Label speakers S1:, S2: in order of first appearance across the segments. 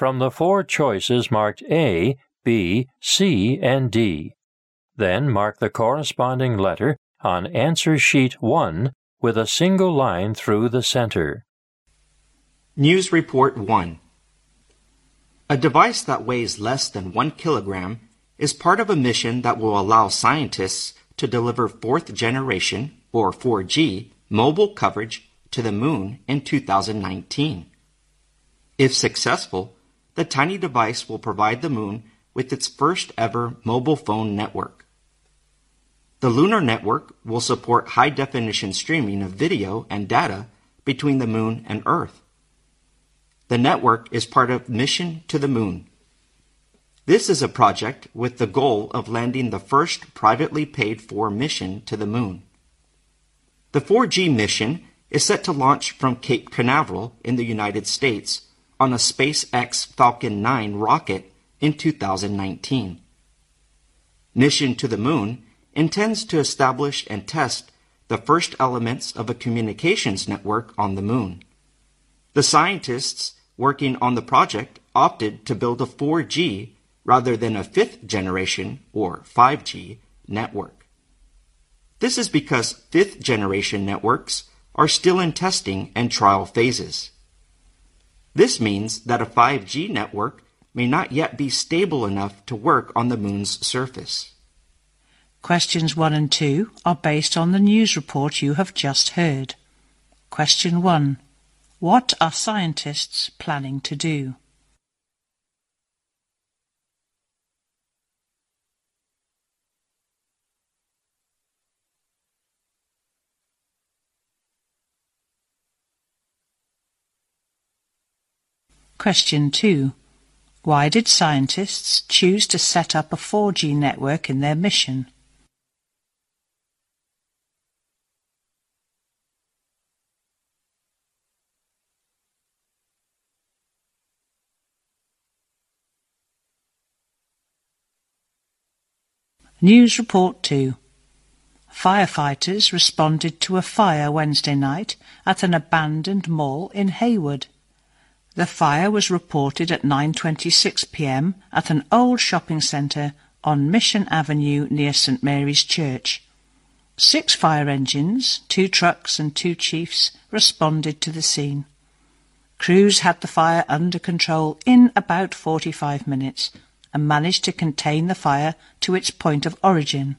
S1: from the four choices marked A, B, C, and D. Then mark the corresponding letter on answer sheet 1 with a single line through the center.
S2: News Report 1 A device that weighs less than 1 kilogram is part of a mission that will allow scientists to deliver fourth generation, or 4G, mobile coverage to the moon in 2019. If successful, the tiny device will provide the moon with its first ever mobile phone network. The lunar network will support high definition streaming of video and data between the moon and Earth. The network is part of Mission to the Moon. This is a project with the goal of landing the first privately paid for mission to the moon. The 4G mission is set to launch from Cape Canaveral in the United States on a SpaceX Falcon 9 rocket in 2019. Mission to the Moon intends to establish and test the first elements of a communications network on the Moon. The scientists working on the project opted to build a 4G rather than a fifth generation or 5G network. This is because fifth generation networks are still in testing and trial phases. This means that a 5G network may not yet be stable enough to work on the moon's surface.
S3: Questions 1 and 2 are based on the news report you have just heard. Question 1. What are scientists planning to do? Question 2. Why did scientists choose to set up a 4G network in their mission? News Report 2 Firefighters responded to a fire Wednesday night at an abandoned mall in Hayward. The fire was reported at 9:26 p.m. at an old shopping centre on Mission Avenue near St Mary's Church. Six fire engines, two trucks and two chiefs responded to the scene. Crews had the fire under control in about 45 minutes and managed to contain the fire to its point of origin.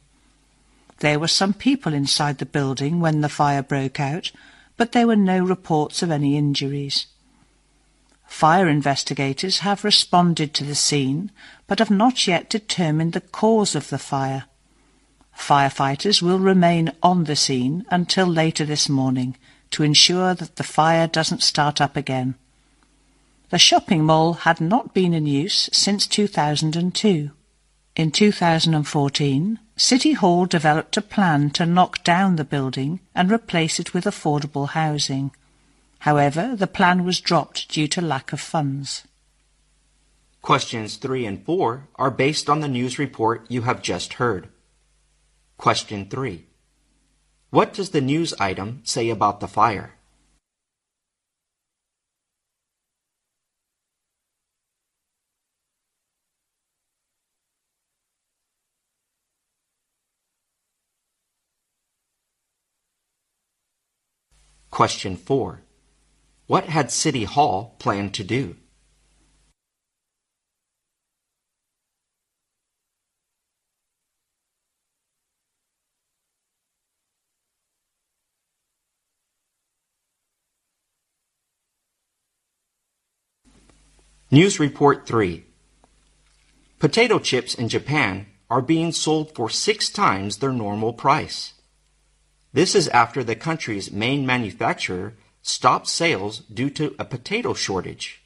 S3: There were some people inside the building when the fire broke out, but there were no reports of any injuries. Fire investigators have responded to the scene but have not yet determined the cause of the fire. Firefighters will remain on the scene until later this morning to ensure that the fire doesn't start up again. The shopping mall had not been in use since 2002. In 2014, City Hall developed a plan to knock down the building and replace it with affordable housing. However, the plan was dropped due to lack of funds.
S2: Questions 3 and 4 are based on the news report you have just heard. Question 3. What does the news item say about the fire? Question 4. What had City Hall planned to do? News Report 3 Potato chips in Japan are being sold for six times their normal price. This is after the country's main manufacturer stopped sales due to a potato shortage.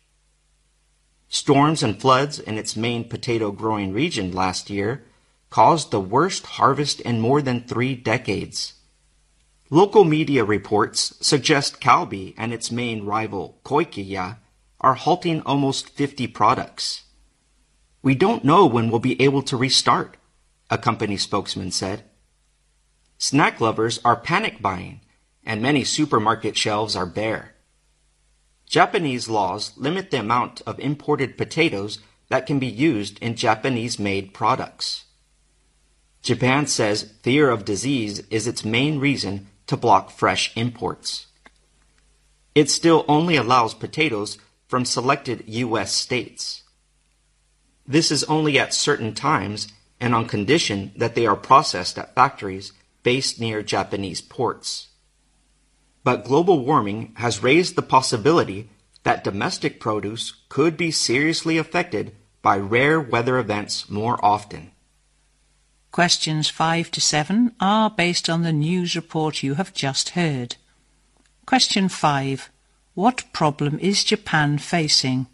S2: Storms and floods in its main potato growing region last year caused the worst harvest in more than three decades. Local media reports suggest Calbee and its main rival, Koikeya, are halting almost 50 products. We don't know when we'll be able to restart, a company spokesman said. Snack lovers are panic buying, and many supermarket shelves are bare. Japanese laws limit the amount of imported potatoes that can be used in Japanese made products. Japan says fear of disease is its main reason to block fresh imports. It still only allows potatoes from selected U.S. states. This is only at certain times and on condition that they are processed at factories based near Japanese ports. But global warming has raised the possibility that domestic produce could be seriously affected by rare weather events more often.
S3: Questions 5 to 7 are based on the news report you have just heard. Question 5. What problem is Japan facing?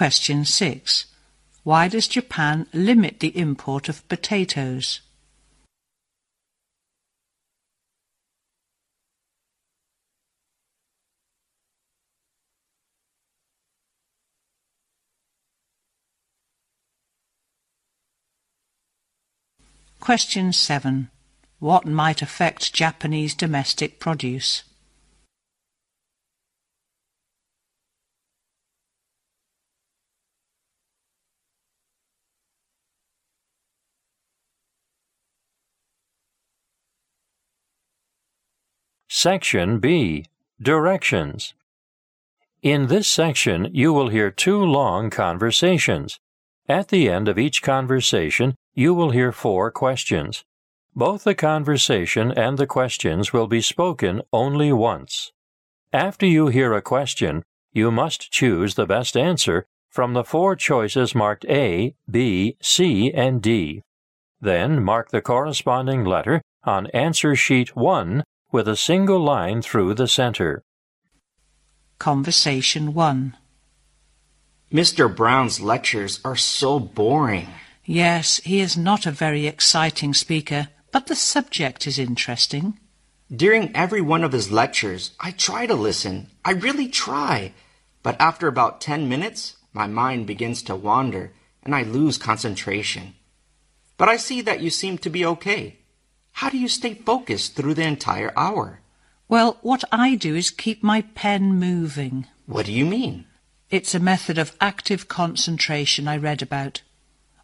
S3: Question 6. Why does Japan limit the import of potatoes? Question 7. What might affect Japanese domestic produce?
S1: Section B Directions. In this section, you will hear two long conversations. At the end of each conversation, you will hear four questions. Both the conversation and the questions will be spoken only once. After you hear a question, you must choose the best answer from the four choices marked A, B, C, and D. Then mark the corresponding letter on answer sheet 1 with a single line through the center.
S3: Conversation 1
S2: Mr. Brown's lectures are so boring.
S3: Yes, he is not a very exciting speaker, but the subject is interesting.
S2: During every one of his lectures, I try to listen. I really try. But after about 10 minutes, my mind begins to wander and I lose concentration. But I see that you seem to be okay. How do you stay focused through the entire hour?
S3: Well, what I do is keep my pen moving.
S2: What do you mean?
S3: It's a method of active concentration I read about.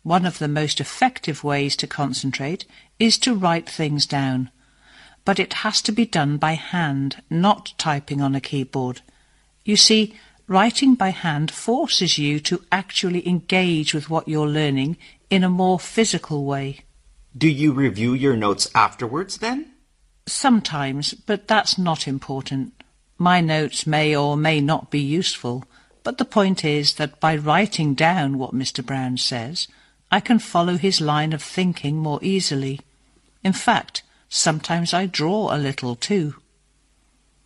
S3: One of the most effective ways to concentrate is to write things down. But it has to be done by hand, not typing on a keyboard. You see, writing by hand forces you to actually engage with what you're learning in a more physical way.
S2: Do you review your notes afterwards then?
S3: Sometimes, but that's not important. My notes may or may not be useful, but the point is that by writing down what Mr. Brown says, I can follow his line of thinking more easily. In fact, sometimes I draw a little too.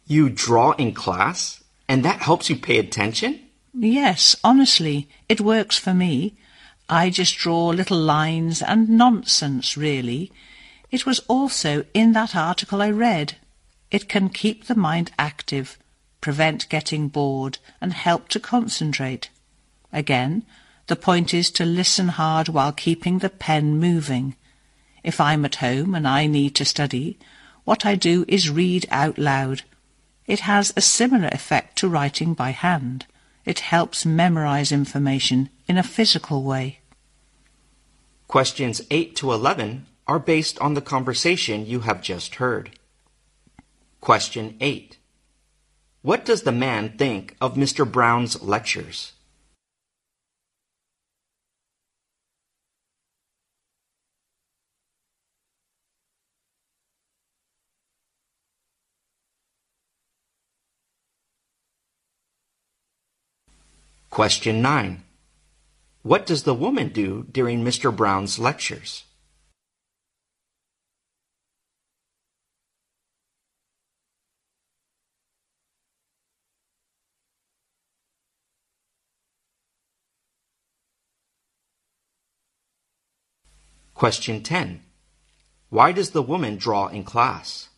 S2: You draw in class? And that helps you pay attention?
S3: Yes, honestly, it works for me. I just draw little lines and nonsense, really. It was also in that article I read. It can keep the mind active, prevent getting bored, and help to concentrate. Again, the point is to listen hard while keeping the pen moving. If I'm at home and I need to study, what I do is read out loud. It has a similar effect to writing by hand. It helps memorize information in a physical way.
S2: Questions 8 to 11 are based on the conversation you have just heard. Question 8. What does the man think of Mr. Brown's lectures? Question 9. What does the woman do during Mr. Brown's lectures? Question 10. Why does the woman draw in class?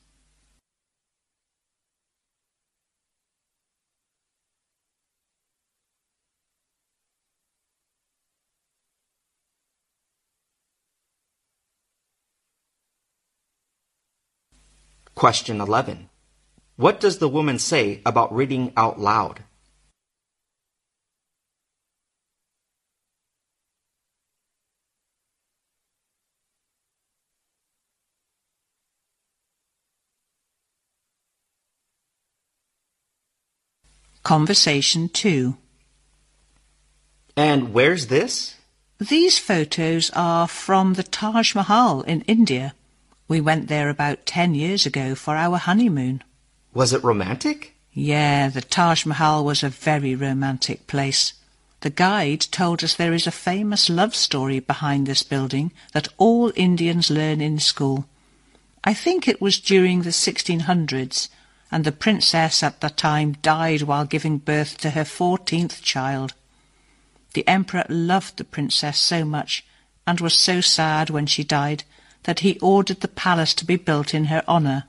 S2: Question 11. What does the woman say about reading out loud?
S3: Conversation 2
S2: And where's this?
S3: These photos are from the Taj Mahal in India. We went there about ten years ago for our honeymoon.
S2: Was it romantic?
S3: Yeah, the Taj Mahal was a very romantic place. The guide told us there is a famous love story behind this building that all Indians learn in school. I think it was during the 1600s, and the princess at the time died while giving birth to her fourteenth child. The emperor loved the princess so much, and was so sad when she died, that he ordered the palace to be built in her honor.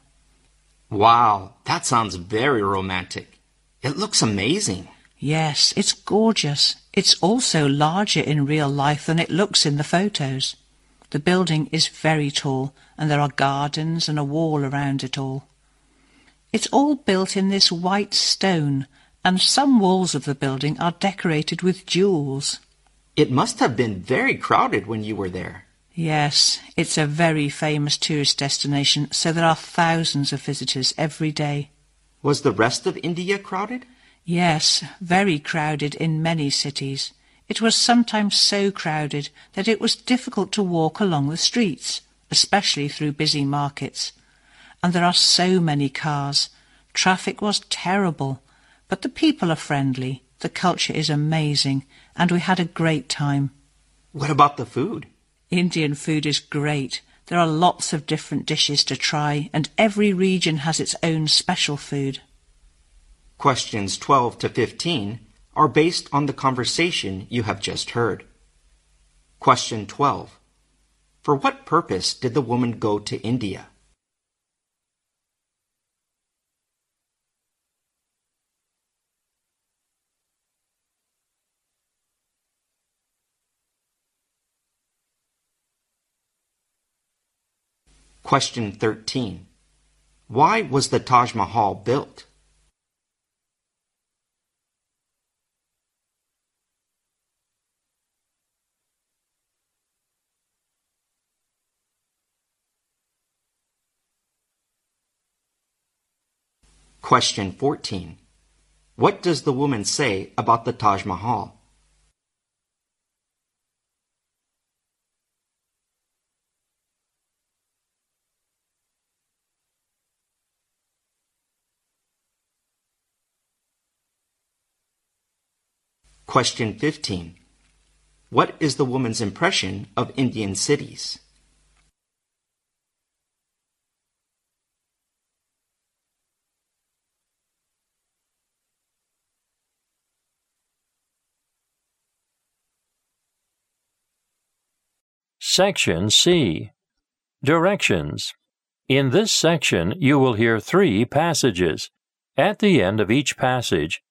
S2: Wow, that sounds very romantic. It looks amazing.
S3: Yes, it's gorgeous. It's also larger in real life than it looks in the photos. The building is very tall, and there are gardens and a wall around it all. It's all built in this white stone, and some walls of the building are decorated with jewels.
S2: It must have been very crowded when you were there.
S3: Yes, it's a very famous tourist destination, so there are thousands of visitors every day.
S2: Was the rest of India crowded?
S3: Yes, very crowded in many cities. It was sometimes so crowded that it was difficult to walk along the streets, especially through busy markets. And there are so many cars. Traffic was terrible, but the people are friendly, the culture is amazing, and we had a great time.
S2: What about the food?
S3: Indian food is great. There are lots of different dishes to try, and every region has its own special food.
S2: Questions 12 to 15 are based on the conversation you have just heard. Question 12. For what purpose did the woman go to India? Question 13. Why was the Taj Mahal built? Question 14. What does the woman say about the Taj Mahal? Question 15. What is the woman's impression of Indian cities?
S1: Section C. Directions. In this section, you will hear three passages. At the end of each passage,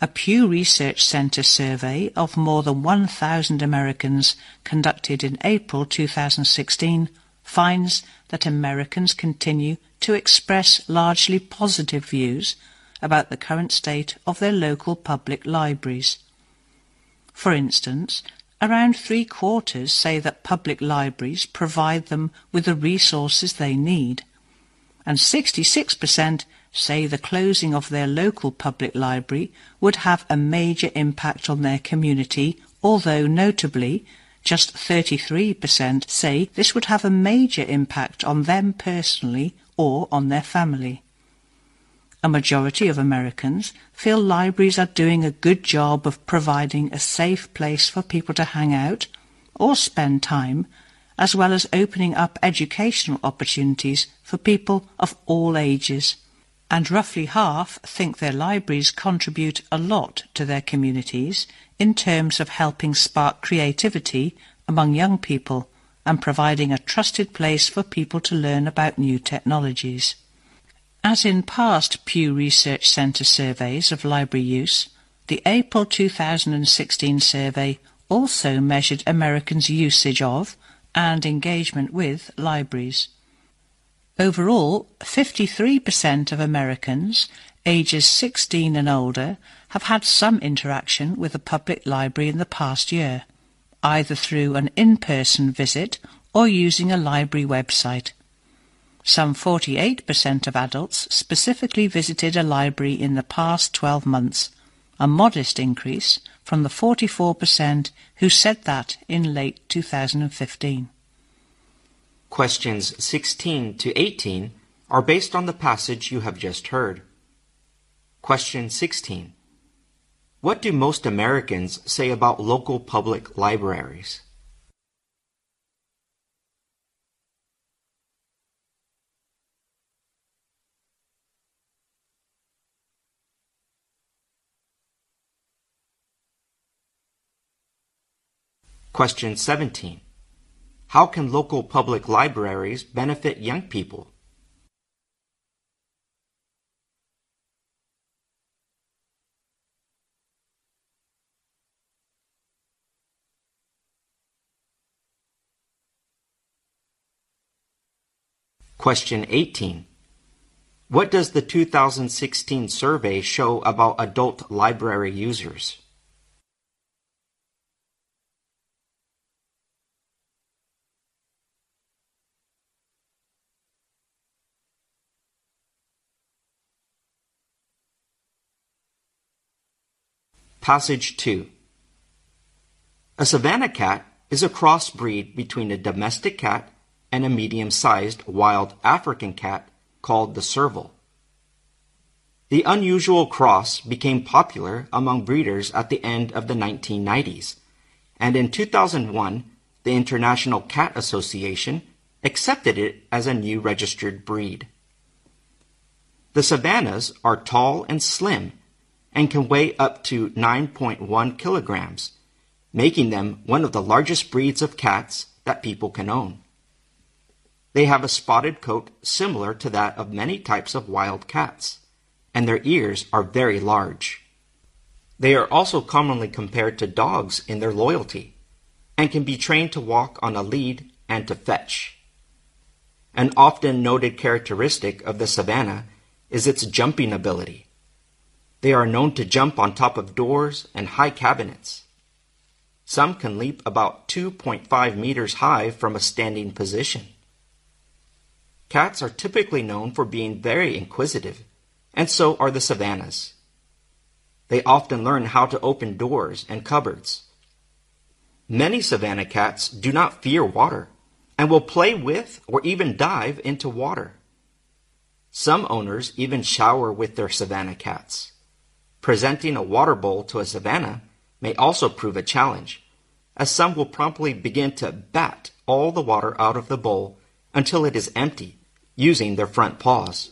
S3: A Pew Research Center survey of more than 1,000 Americans conducted in April 2016 finds that Americans continue to express largely positive views about the current state of their local public libraries. For instance, Around three quarters say that public libraries provide them with the resources they need, and 66% say the closing of their local public library would have a major impact on their community, although notably, just 33% say this would have a major impact on them personally or on their family. A majority of Americans feel libraries are doing a good job of providing a safe place for people to hang out or spend time, as well as opening up educational opportunities for people of all ages. And roughly half think their libraries contribute a lot to their communities in terms of helping spark creativity among young people and providing a trusted place for people to learn about new technologies. As in past Pew Research Centre surveys of library use, the April 2016 survey also measured Americans' usage of and engagement with libraries. Overall, 53% of Americans ages 16 and older have had some interaction with a public library in the past year, either through an in-person visit or using a library website. Some 48% of adults specifically visited a library in the past 12 months, a modest increase from the 44% who said that in late 2015.
S2: Questions 16 to 18 are based on the passage you have just heard. Question 16. What do most Americans say about local public libraries? Question 17. How can local public libraries benefit young people? Question 18. What does the 2016 survey show about adult library users? Passage 2 A Savannah cat is a crossbreed between a domestic cat and a medium-sized wild African cat called the serval. The unusual cross became popular among breeders at the end of the 1990s, and in 2001, the International Cat Association accepted it as a new registered breed. The Savannahs are tall and slim and can weigh up to 9.1 kilograms, making them one of the largest breeds of cats that people can own. They have a spotted coat similar to that of many types of wild cats, and their ears are very large. They are also commonly compared to dogs in their loyalty, and can be trained to walk on a lead and to fetch. An often noted characteristic of the savannah is its jumping ability. They are known to jump on top of doors and high cabinets. Some can leap about 2.5 meters high from a standing position. Cats are typically known for being very inquisitive, and so are the savannahs. They often learn how to open doors and cupboards. Many savannah cats do not fear water and will play with or even dive into water. Some owners even shower with their savannah cats. Presenting a water bowl to a savannah may also prove a challenge, as some will promptly begin to bat all the water out of the bowl until it is empty using their front paws.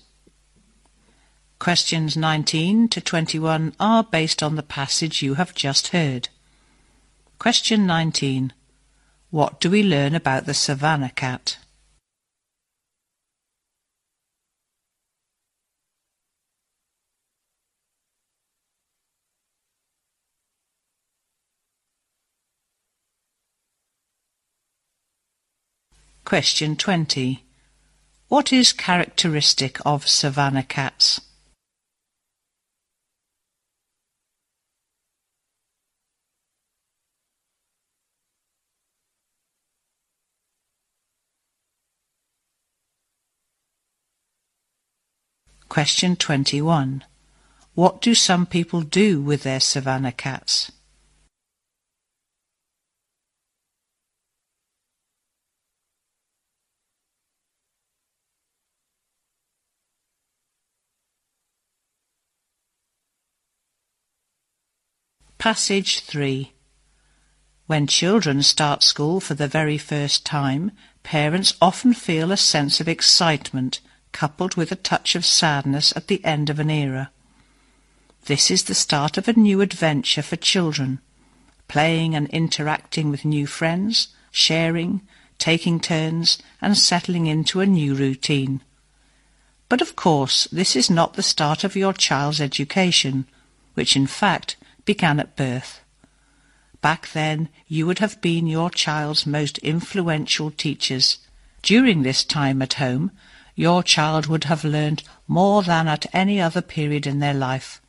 S3: Questions 19 to 21 are based on the passage you have just heard. Question 19. What do we learn about the savannah cat? Question 20. What is characteristic of savannah cats? Question 21. What do some people do with their savannah cats? Passage 3 When children start school for the very first time, parents often feel a sense of excitement coupled with a touch of sadness at the end of an era. This is the start of a new adventure for children, playing and interacting with new friends, sharing, taking turns, and settling into a new routine. But of course, this is not the start of your child's education, which in fact began at birth. Back then, you would have been your child's most influential teachers. During this time at home, your child would have learned more than at any other period in their life.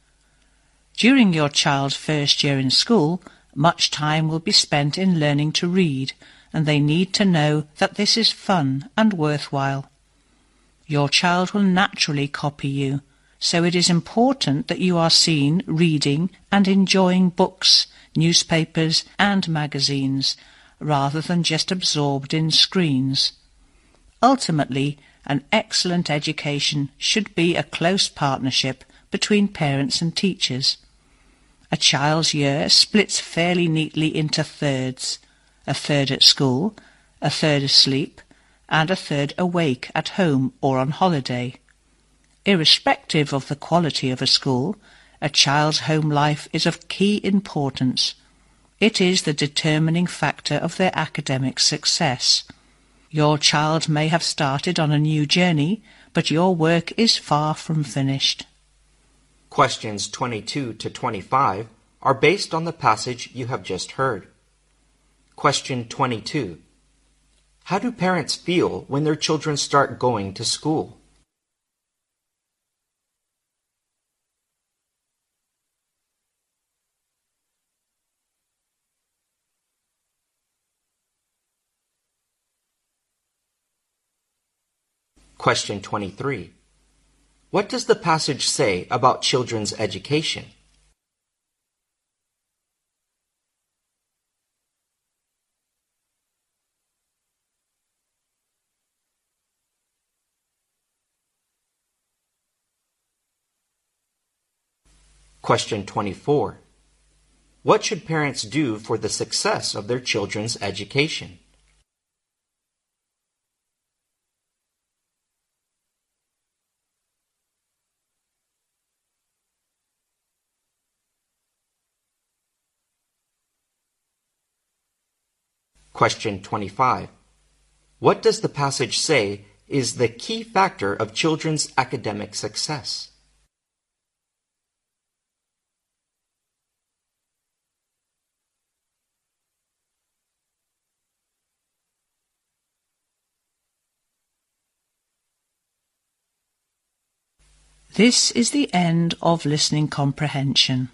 S3: During your child's first year in school, much time will be spent in learning to read, and they need to know that this is fun and worthwhile. Your child will naturally copy you, so it is important that you are seen reading and enjoying books, newspapers, and magazines, rather than just absorbed in screens. Ultimately, an excellent education should be a close partnership between parents and teachers. A child's year splits fairly neatly into thirds a third at school, a third asleep, and a third awake at home or on holiday. Irrespective of the quality of a school, a child's home life is of key importance. It is the determining factor of their academic success. Your child may have started on a new journey, but your work is far from finished.
S2: Questions 22 to 25 are based on the passage you have just heard. Question 22. How do parents feel when their children start going to school? Question 23. What does the passage say about children's education? Question 24. What should parents do for the success of their children's education? Question 25. What does the passage say is the key factor of children's academic success?
S3: This is the end of listening comprehension.